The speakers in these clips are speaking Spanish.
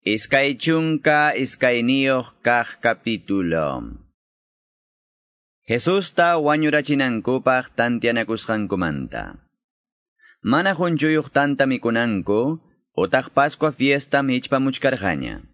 Iskay chunka iskayniyuq kaq capítulo. Jesusta wañurachinankupaq tantianakusqankumanta. Mana junchuyuq tanta mikunanku, utaq Pascua fiesta michpamuchkarqaña.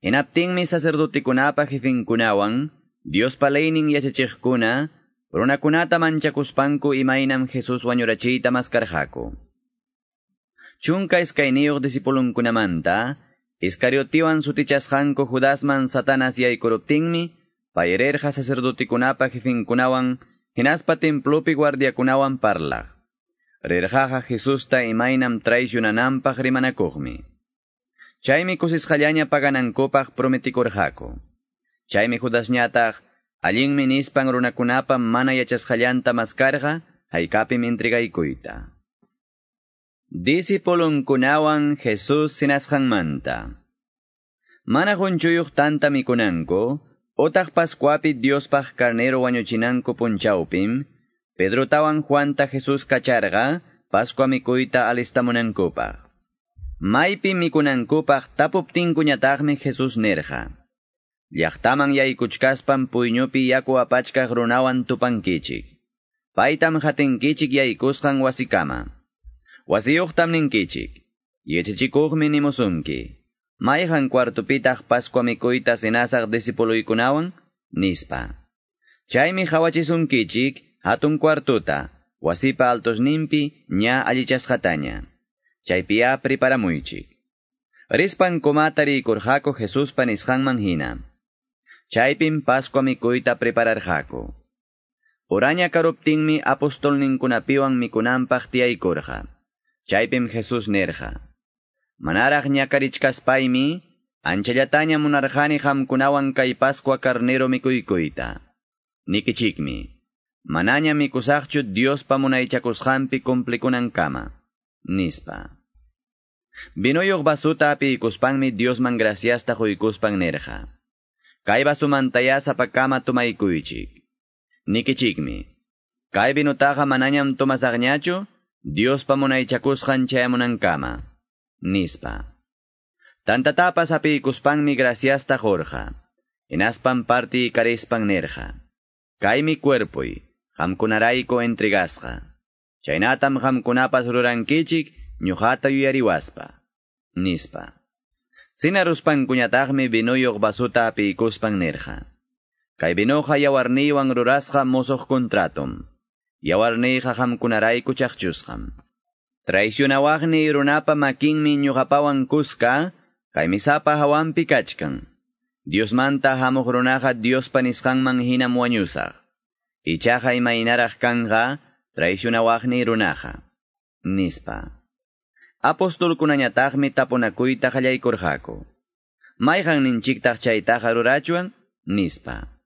Hinaptinmi sacerdotikunapa jefinkunawan, Dios palaynin yachachiqkuna, runakunata manchakuspanku imaynam Jesus wañurachiyta maskarqaku. Chunka iskayniyuq disipulunkunamanta, Iscariotiwan sutichasqanku Judasman Satanas yaykuruptinmi, payererqa sacerdotikunapa jefinkunawan, hinaspa templopi guardiakunawan parlaq. Rirqaqa Jesusta imaynam traicionanampaq rimanakuqmi. Chaymi kusisqallaña paganankupaq prometikurqaku. Chaymi Judasñataq, allinmi nispan runakunapa mana yachasqallanta maskarqa, haykapim entregaykuyta. Disipulunkunawan Jesus sinasqanmanta. Mana junchuyuq tanta mikunanku, otaq Pascuapi Diospaq carnero wañuchinanku punchawpim, Pedrotawan Juanta Jesus kacharqa, Pascua mikuyta alistamunankupaq. Maypi mikunankupaq tapuptinkuñataqmi Jesus nerqa. Llaqtaman yaykuchkaspan puyñupi yaku apachkaq runawan tupankichik. Paytam hatinkichik yaykusqan wasikama. Wasiyuqtam ninkichik. Yechachikuqmi nimusunki. Mayhan cuartupitaq Pascua mikuyta sinasaq disipuluykunawan, nispa. Chaymi hawachisunkichik hatun cuartuta, wasipa altosninpi ña allichasqataña. Chaypiya preparamuychik. Rispan kumata rikurqaku Jesuspa nisqanman hina. Chaypim Pascua mikuyta prepararqaku. Uraña karuptinmi apostolninkunapiwan mikunanpaq tiyaykurqa. Chaypim Jesus nerja. Manaraq ñakarichkaspaymi, anchallataña munarjani hamkunawan kay Pascua carnero mikuykuyta. Nikichikmi. Manaña mikusaqchu Diospa munaychakusqanpi kumplikunankama. Nispa. Binuyuq basuta apikuspanmi Diosman graciasta huykuspan nerja. Kay basumantaya sapakama tumaykuychik. Nikichikmi. Kay binutaqa manañam tumasaqñachu, Dios pamunaychakusqan chayamunankama. Nispa. Tantatapas apikuspanmi graciasta jorja. Inaspan parti karispan nerja. Kay mi cuerpoy, hamkunarayko entregasqa. Chaynatam hamkunapas rurankichik, ñuhata yuyariwaspa. Nispa. Sinaruspan kuñataqmi binuyuq basuta apikuspan nerja. Kay binuja yawarniwan rurasqa mosoq contratom. Yawarniqa hamkunarayku chaqchusqam. Traicionawaqni runapa makinmi ñuqapawan kuska, kay misapa hawanpi kachkan. Diosmanta hamuq runaqa Diospa nisqanman hinam wañusaq. Ichaqa imaynaraq kanja, traicionawaqni runaqa. Nispa. Apostolkunañataqmi tapunakuyta qallaykurqaku. Mayqan ninchiktaq chaytaqa rurachuan? Nispa.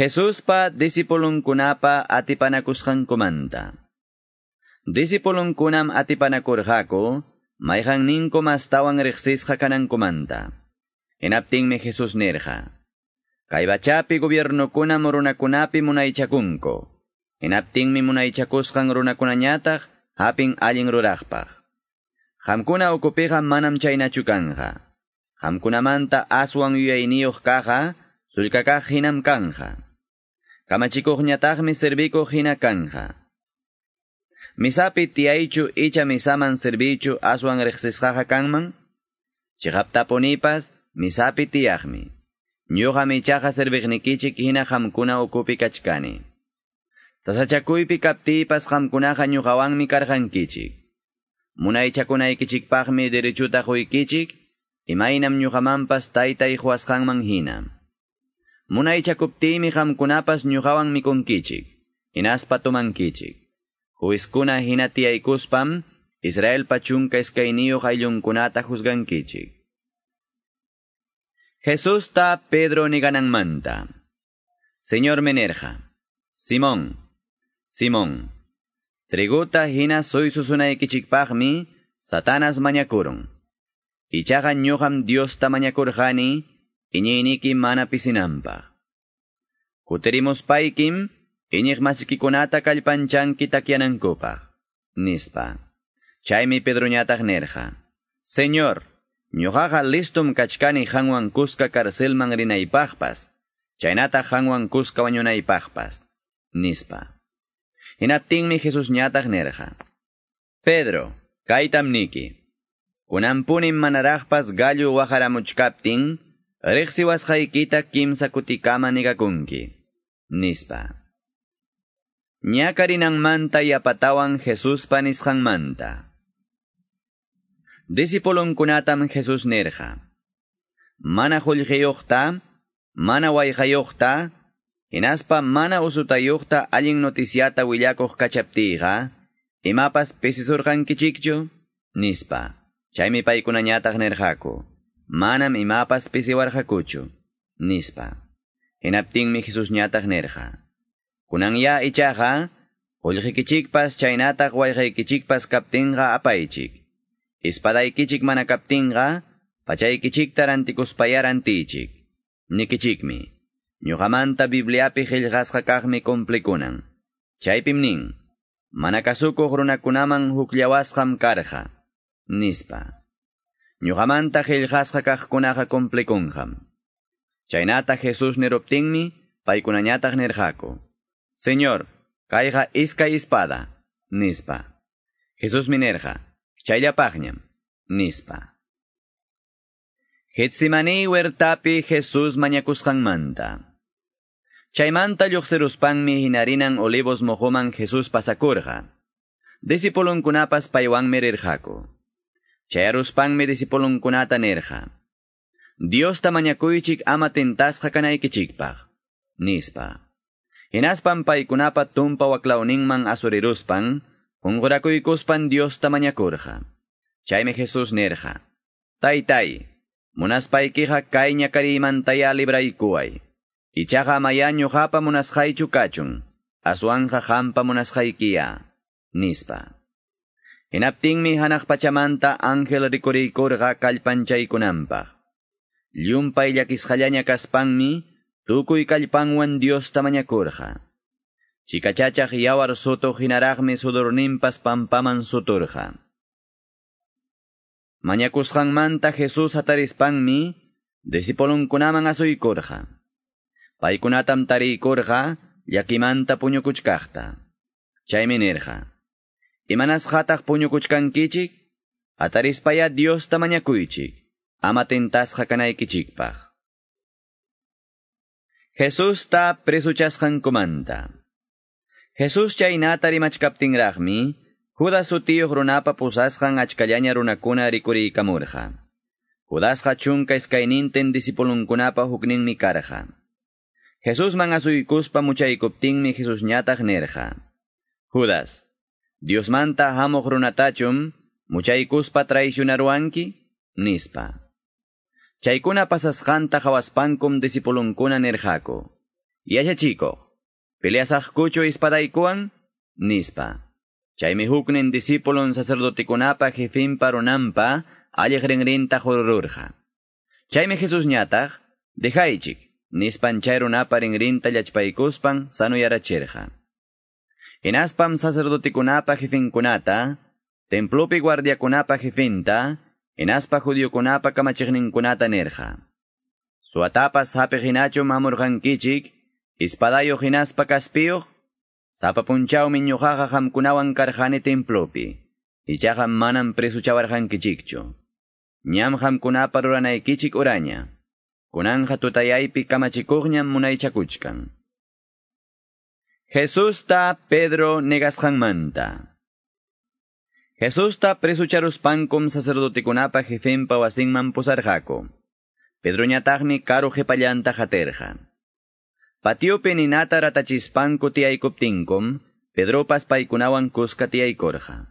Jesuspa disipulunkunapa atipanakusqankumanta. Disipulunkunam atipanakurqaku, mayqan ninku mastawan riqsisqa kanankumanta. Hinaptinmi Jesus nirqa. Kay bachapi gobiernukunam runakunapi munaychakunku. Hinaptinmi munaychakusqan runakunañataq hapin allin ruraqpaq. Hamkuna ukupiqa manam chaynachu kanja. Hamkunamanta aswan yuyayniyuq kaqa, sulkakaq hinam kanja. Kamachikuqñataqmi servikuq hina kanja. Misapi tiyaychu icha misaman servichu aswan riqsisqaqa kanman? Chiqaptapunipas misapi tiyaqmi. Ñuqa michaqa serviqnikichik hina hamkuna ukupi kachkani. Sasachakuypi kaptipas hamkunaqa ñuqawanmi karqankichik. Munaychakunaykichikpaqmi derechuta quykichik, imaynam ñuqamanpas taytay huasqanman hina. Munaychakuptimi hamkunapas ñuqawan mikunkichik, hinaspa tumankichik. Huiskuna hinatiyaykuspam, Israel pachunka iskayniyuq ayllunkunata juzgankichik. Jesusta Pedro nigananmanta. Señor menerja. Simón. Simón. Triguta hina soy susunaykichikpaqmi, Satanas mañakurun. Ichaqa ñuqam Diosta mañakurqani, iñiyniki mana pisinanpaq. Kuterimus paykim, iñiq masikikunata kallpanchanki takyanankupaq. Nispa. Chaymi Pedroñataq nerja. Señor, ñuqaqa listum kachkani hanwan kuska karcelman rinaypaqpas, chaynata hanwan kuska wañunaypaqpas, nispa. Hinaptinmi Jesús ñataq nerja. Pedro, kaytam niki. Kunampunim manaraqpas gallu waqaramuchkaptin, riqsiwasqaykita kimsa kutikama nigakunki, nispa. Ñakarinanmanta yapatawan Jesús panisqanmanta. Disipulunkunatam Jesús nerja. Mana qullqiyuqta, mana wayqayuqta, hinaspa mana usutayuqta allin noticiata willakuq kachaptiqa, imapas pisisurqankichikchu, nispa. Chaymi paykunañataq nerqaku. Manam imapas pisiwarqakuchu, nispa. Hinaptinmi Jesús ñataq nerja. Kunanya ichaqa, qullqikichikpas chaynataq wayqaykichikpas kaptinqa apaychik. Ispadaykicik mana kaptinqa, pachaykichikta rantikuspayarantichik. Nikichikmi. Ñuqamanta Bibliapi qillqasqa kaqmi kumplikunan. Chaypim nin, mana kasukuq runakunaman hukllawasqam karqa, nispa. Ñuqamanta qillqasqa kaqkunaqa kumplikunqam. Chaynata Jesús niruptinmi, paykunañataq nirqaku. Señor, kayqa iskay espada, nispa. Jesús minerja, chayllapaqñam, nispa. Getsimani huertapi Jesús mañakusqanmanta. Chaymanta lluqsiruspanmi hinarinan olivos mojoman Jesús pasakurqa. Disipulunkunapas paywanmi rirqaku. Chayaruspanmi disipulunkunata nerja. Dios tamañakuychik ama tentasqa kanaykichikpaq, nispa. Hinaspan paykunapa tumpa waklawninman asuriruspan, unqurakuykuspan Dios tamañakurqa. Chaymi Jesús nerja. Taytay, munaspaykiqa kay ñakarimantaya libraykuway. Ichaqa maya ñuqapa munasqaychu kachun, aswanja hampa munasqaykiya, nispa. Hinaptinmi hanaq pachamanta ángel rikuriykurqa kallpanchaykunampaq. Llumpay llakisqallaña kaspanmi, tukuy kallpanwan Dios tamañakurqa. Chikachachaq yawar sutuq hinaraqmi sudurninpas pampaman suturqa. Mañakusqanmanta Jesús hatarispanmi, disipulunkunaman asuykurqa. Paykunatam tariykurqa, llakimanta puñukuchkaqta. Chaymi nirqa. Imanasqataq puñukuchkankichik, hatarispaya Dios tamañakuychik, ama tentasqa kanaykichikpaq. Jesús ta presuchasqankumanta. Jesús chaynata rimachkaptinraqmi, Judas sutiyuq runapa pusasqan achkallaña runakuna rikuriykamurqa. Judasqa chunka iskayninten disipulunkunapa hukninmi karqa. Jesús man asuykuspa muchaykuptinmi Jesús ñataq nerqa. Judas, Dios manta hamuq runatachum, muchaykuspa traicionaruanki, nispa. Chaykuna pasasqanta hawaspankum disipulunkuna nerqaku. Yachachiko, peleasaqkuchu ispadaykuan, nispa. Chaymi huknin disipulun sacerdotikunapa jefinpa runampa, alliq rinrinta jurururqa. Chaymi Jesús ñataq, dejaychik, nispan chay runapa rinrinta llachpaykuspan sanuyarachirqa. Inaspam sacerdotikunapa jefinkunata, templopi guardiakunapa jefinta, inaspa judiokunapa kamachiqninkunata nerja. Suatapas hapiqinachum hamurqankichik, ispadayo hinaspa kaspiyuq, sapapunchawmi ñuqaqa hamkunawan karjani templopi, ichaqa manam presuchawarqankichikchu. Ñam hamkunapa ruranaykichik uraña, kunanja tutayaypi kamachikuqñam munaychakuchkan. Jesús ta Pedro negasqanmanta. Jesús ta presucharuspankum sacerdotikunapa jefenpa wasinman pusarqaku. Pedro ñataqmi karu jepallanta jaterja. Patiope ninata ratachispanku tiyaykuptinkum, Pedropas paykunawan kuska tiyaykurqa.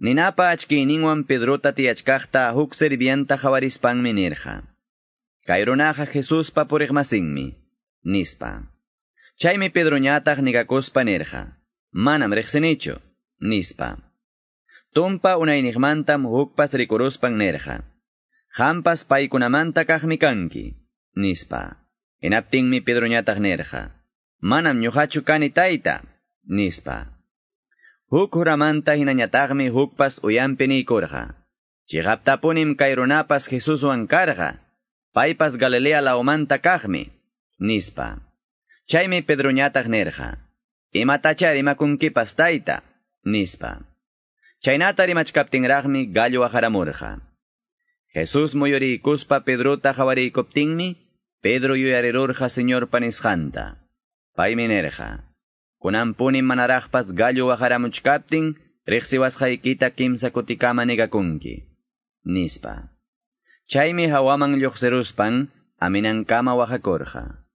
Ninapa achkiyninwan Pedrota tiyachkaqta huk servianta jawarispanmi nirqa. Kayrunaqa Jesuspa puriqmasinmi, nispa. Chaymi Pedro ñataq nigakuspa nirqa. Manam riqsinichu, nispa. Tumpa unayniqmantam hukpas rikuruspan nerja. Hampas paykunamanta kaqmi kanki, nispa. Hinaptinmi Pedro ñataq nerja. Manam ñuqachu kani tayta, nispa. Huk huramanta hinañataqmi hukpas uyampi niykurqa. Chigaptapunim kairunapas Jesús wankarga, paipas Galilea laomanta kagmi, nispa. Chaymi Pedroñatag nerja, imatachar imakunkipas taita, nispa. Chaynata rimachkaptinragmi gallo ajaramurja. Jesús moyorikuspa Pedrota jawarikoptingmi, Pedro yuyarirurja señor panisjanta. Paimenerja. Kunampunim manarajpas gallo ajaramuchkaptin, riqsiwasqaykita kimsa kutikama negakunki. Nispa. Chaymi hawaman lluqsiruspan, aminankama wajakorja.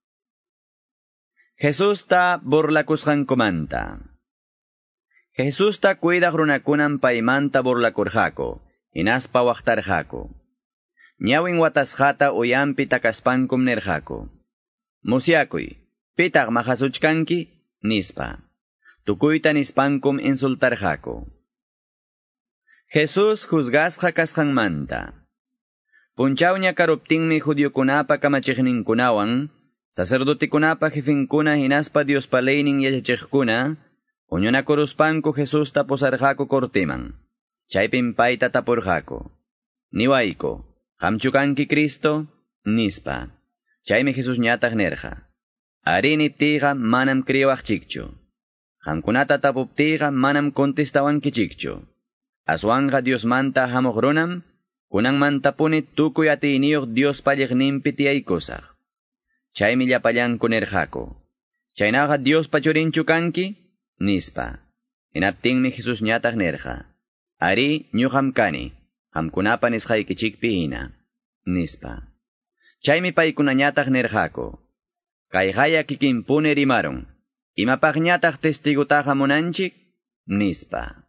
Jesús ta burlakusqankumanta. Jesús ta cuidaq runakunan paymanta burlakurjako, inaspa waqtarjako. Ñawin watasjata uyampi takaspankum nerjako. Musyakuy, pitaq majasuchkanki, nispa. Tukuyta nispankum insultarjako. Jesús juzgasqa kasqanmanta. Punchawña karuptinmi judiokunapa kamachiqninkunawan, sacerdotikunapa jefinkuna hinaspa Diospa leynin yachachiqkuna, uñunakuruspanku Jesús taposarjako kortiman. Chaypin payta tapurjako. Niwaiko, hamchukanki Cristo, nispa. Chaymi Jesús ñataq nerja. Arini tiga manam kriwaqchikchu. Hamkunata tapuptiga manam contestawankichikchu. Aswanga Dios manta hamogrunam, kunan mantapuni tukuy atiiniyuq Dios palliqninpi tiyaykosaq. Chaymi llapallanku nerjako. Chaynaqa Dios pachurinchu kanki, nispa. Hinaptinmi Jesús ñataq nerja. Ari ñuqam kani, hamkunapa nisqaykichikpi hina, nispa. Chaymi paykunañataq nerjako. Kayqaya kikinpune rimaron. Imapaqñataq testigutaqa munanchik, nispa.